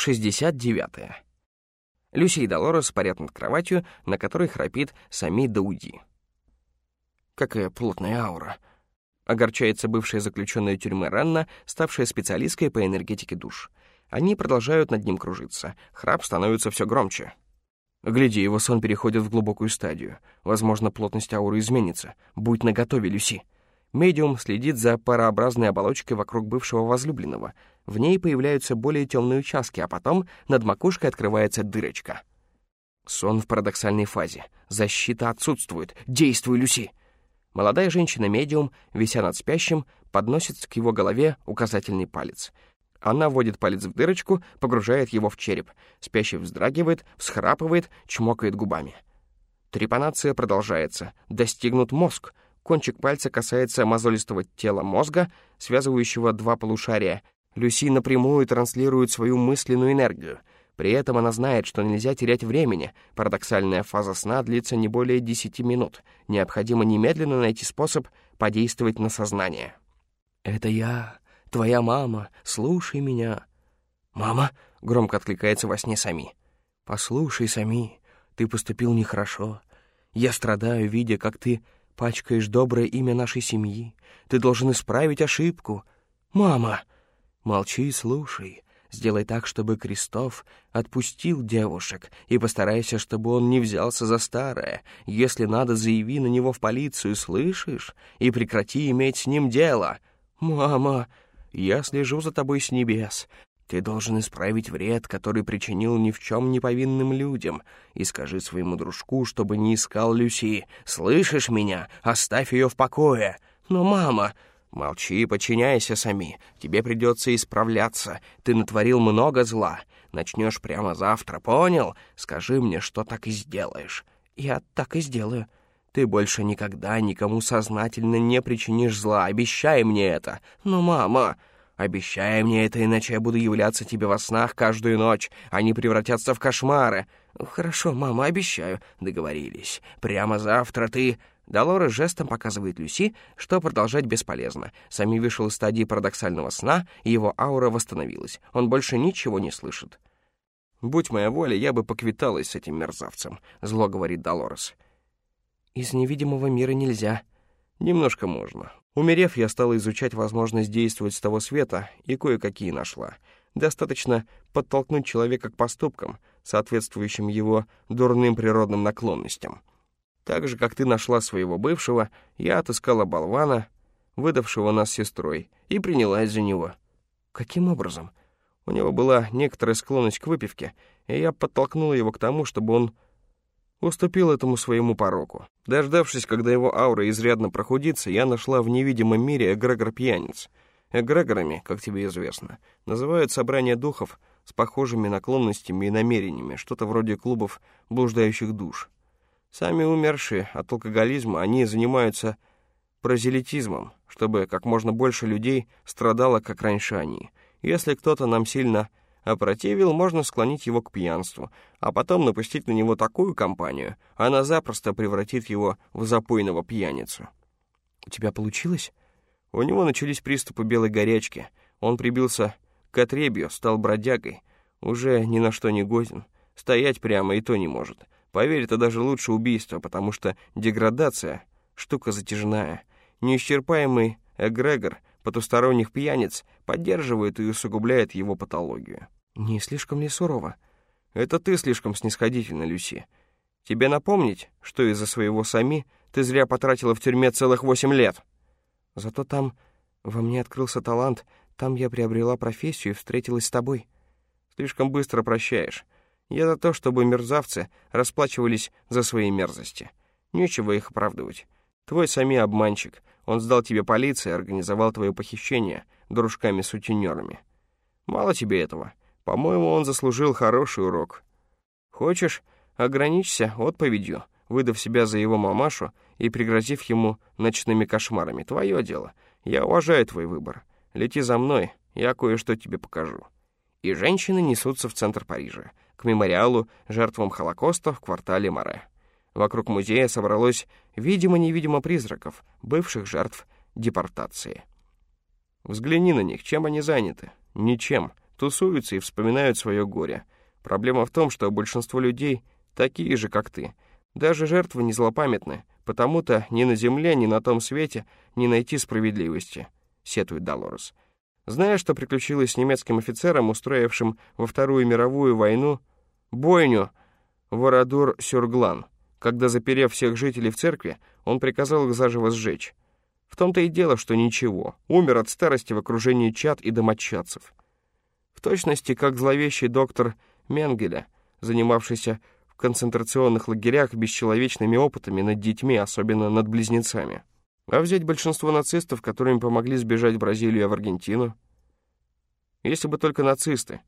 69. -е. Люси и Долорес парят над кроватью, на которой храпит Сами Дауди. Какая плотная аура. Огорчается бывшая заключенная тюрьмы Ранна, ставшая специалисткой по энергетике душ. Они продолжают над ним кружиться. Храп становится все громче. Гляди, его сон переходит в глубокую стадию. Возможно, плотность ауры изменится. Будь наготове, Люси. Медиум следит за парообразной оболочкой вокруг бывшего возлюбленного. В ней появляются более темные участки, а потом над макушкой открывается дырочка. Сон в парадоксальной фазе. Защита отсутствует. Действуй, Люси! Молодая женщина-медиум, вися над спящим, подносит к его голове указательный палец. Она вводит палец в дырочку, погружает его в череп. Спящий вздрагивает, всхрапывает, чмокает губами. Трепанация продолжается. Достигнут мозг. Кончик пальца касается мозолистого тела мозга, связывающего два полушария. Люси напрямую транслирует свою мысленную энергию — при этом она знает, что нельзя терять времени. Парадоксальная фаза сна длится не более 10 минут. Необходимо немедленно найти способ подействовать на сознание. «Это я, твоя мама, слушай меня». «Мама?» — громко откликается во сне Сами. «Послушай, Сами, ты поступил нехорошо. Я страдаю, видя, как ты пачкаешь доброе имя нашей семьи. Ты должен исправить ошибку. Мама!» «Молчи и слушай. Сделай так, чтобы Крестов отпустил девушек, и постарайся, чтобы он не взялся за старое. Если надо, заяви на него в полицию, слышишь? И прекрати иметь с ним дело. Мама, я слежу за тобой с небес. Ты должен исправить вред, который причинил ни в чем не повинным людям. И скажи своему дружку, чтобы не искал Люси. Слышишь меня? Оставь ее в покое. Но, мама, «Молчи и подчиняйся сами. Тебе придется исправляться. Ты натворил много зла. Начнешь прямо завтра, понял? Скажи мне, что так и сделаешь». «Я так и сделаю». «Ты больше никогда никому сознательно не причинишь зла. Обещай мне это». «Но, мама...» «Обещай мне это, иначе я буду являться тебе во снах каждую ночь. Они превратятся в кошмары». «Хорошо, мама, обещаю». Договорились. «Прямо завтра ты...» Долора жестом показывает Люси, что продолжать бесполезно. Сами вышел из стадии парадоксального сна, и его аура восстановилась. Он больше ничего не слышит. «Будь моя воля, я бы поквиталась с этим мерзавцем», — зло говорит Долорес. «Из невидимого мира нельзя». «Немножко можно. Умерев, я стала изучать возможность действовать с того света, и кое-какие нашла. Достаточно подтолкнуть человека к поступкам, соответствующим его дурным природным наклонностям». Так же, как ты нашла своего бывшего, я отыскала болвана, выдавшего нас сестрой, и принялась за него. Каким образом? У него была некоторая склонность к выпивке, и я подтолкнула его к тому, чтобы он уступил этому своему пороку. Дождавшись, когда его аура изрядно прохудится, я нашла в невидимом мире эгрегор-пьяниц. Эгрегорами, как тебе известно, называют собрание духов с похожими наклонностями и намерениями, что-то вроде клубов блуждающих душ. Сами умершие от алкоголизма, они занимаются прозелитизмом, чтобы как можно больше людей страдало, как раньше они. Если кто-то нам сильно опротивил, можно склонить его к пьянству, а потом напустить на него такую компанию, она запросто превратит его в запойного пьяницу. «У тебя получилось?» У него начались приступы белой горячки. Он прибился к отребью, стал бродягой, уже ни на что не годен. Стоять прямо и то не может. Поверь, это даже лучше убийства, потому что деградация — штука затяжная. Неисчерпаемый эгрегор потусторонних пьяниц поддерживает и усугубляет его патологию. Не слишком ли сурово? Это ты слишком снисходительна, Люси. Тебе напомнить, что из-за своего сами ты зря потратила в тюрьме целых восемь лет? Зато там во мне открылся талант, там я приобрела профессию и встретилась с тобой. Слишком быстро прощаешь. Я за то, чтобы мерзавцы расплачивались за свои мерзости. Нечего их оправдывать. Твой сами обманщик. Он сдал тебе полиции, организовал твое похищение дружками-сутенерами. Мало тебе этого. По-моему, он заслужил хороший урок. Хочешь, ограничься отповедью, выдав себя за его мамашу и пригрозив ему ночными кошмарами. Твое дело. Я уважаю твой выбор. Лети за мной, я кое-что тебе покажу. И женщины несутся в центр Парижа к мемориалу жертвам Холокоста в квартале Море. Вокруг музея собралось видимо-невидимо призраков, бывших жертв депортации. Взгляни на них, чем они заняты? Ничем. тусуются и вспоминают свое горе. Проблема в том, что большинство людей такие же, как ты. Даже жертвы не злопамятны, потому-то ни на земле, ни на том свете не найти справедливости», — сетует Долорес. Зная, что приключилось с немецким офицером, устроившим во Вторую мировую войну бойню в Орадур-Сюрглан, когда, заперев всех жителей в церкви, он приказал их заживо сжечь. В том-то и дело, что ничего, умер от старости в окружении чад и домочадцев. В точности, как зловещий доктор Менгеля, занимавшийся в концентрационных лагерях бесчеловечными опытами над детьми, особенно над близнецами. А взять большинство нацистов, которым помогли сбежать в Бразилию, а в Аргентину? Если бы только нацисты.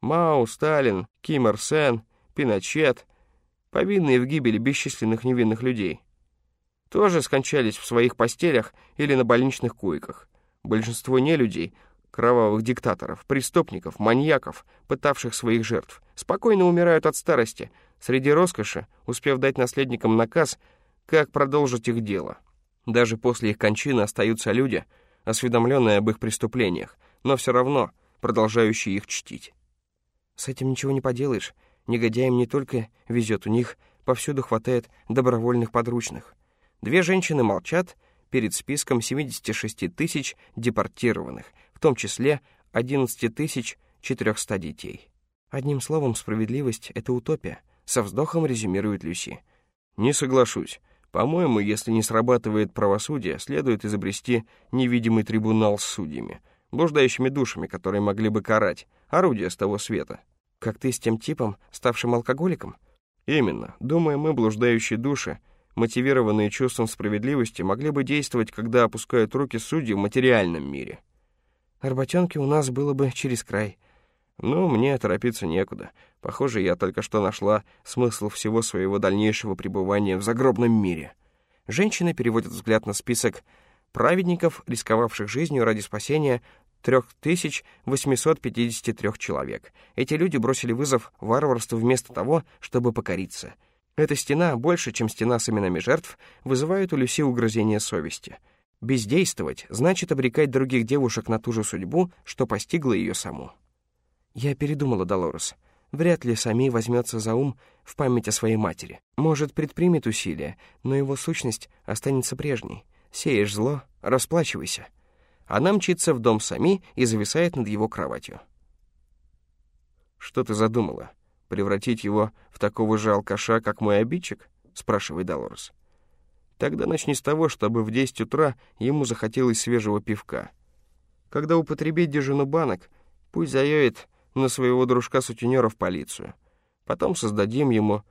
Мао, Сталин, Ким Ир Сен, Пиночет, повинные в гибели бесчисленных невинных людей. Тоже скончались в своих постелях или на больничных койках. Большинство нелюдей, кровавых диктаторов, преступников, маньяков, пытавших своих жертв, спокойно умирают от старости, среди роскоши, успев дать наследникам наказ, как продолжить их дело. Даже после их кончины остаются люди, осведомленные об их преступлениях, но все равно продолжающие их чтить. С этим ничего не поделаешь. Негодяям не только везет, у них повсюду хватает добровольных подручных. Две женщины молчат перед списком 76 тысяч депортированных, в том числе 11 тысяч 400 детей. Одним словом, справедливость — это утопия, со вздохом резюмирует Люси. Не соглашусь. По-моему, если не срабатывает правосудие, следует изобрести невидимый трибунал с судьями, блуждающими душами, которые могли бы карать, орудия с того света. Как ты с тем типом, ставшим алкоголиком? Именно. Думаю, мы, блуждающие души, мотивированные чувством справедливости, могли бы действовать, когда опускают руки судьи в материальном мире. Работенки у нас было бы через край. Ну, мне торопиться некуда. Похоже, я только что нашла смысл всего своего дальнейшего пребывания в загробном мире. Женщина переводит взгляд на список праведников, рисковавших жизнью ради спасения 3853 человек. Эти люди бросили вызов варварству вместо того, чтобы покориться. Эта стена, больше, чем стена с именами жертв, вызывает у Люси угрызение совести. Бездействовать значит обрекать других девушек на ту же судьбу, что постигла ее саму. Я передумала, Долорес. Вряд ли Сами возьмется за ум в память о своей матери. Может, предпримет усилия, но его сущность останется прежней. Сеешь зло — расплачивайся. Она мчится в дом Сами и зависает над его кроватью. «Что ты задумала? Превратить его в такого же алкаша, как мой обидчик?» — спрашивает Долорес. «Тогда начни с того, чтобы в 10 утра ему захотелось свежего пивка. Когда употребить дюжину банок, пусть заявит на своего дружка-сутенера в полицию. Потом создадим ему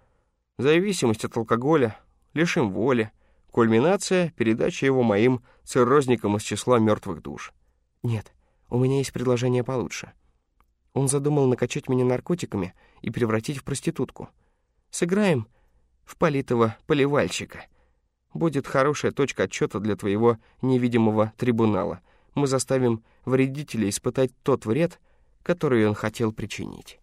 зависимость от алкоголя, лишим воли. Кульминация — передача его моим циррозникам из числа мертвых душ. Нет, у меня есть предложение получше. Он задумал накачать меня наркотиками и превратить в проститутку. Сыграем в политого поливальщика. Будет хорошая точка отчета для твоего невидимого трибунала. Мы заставим вредителя испытать тот вред, который он хотел причинить.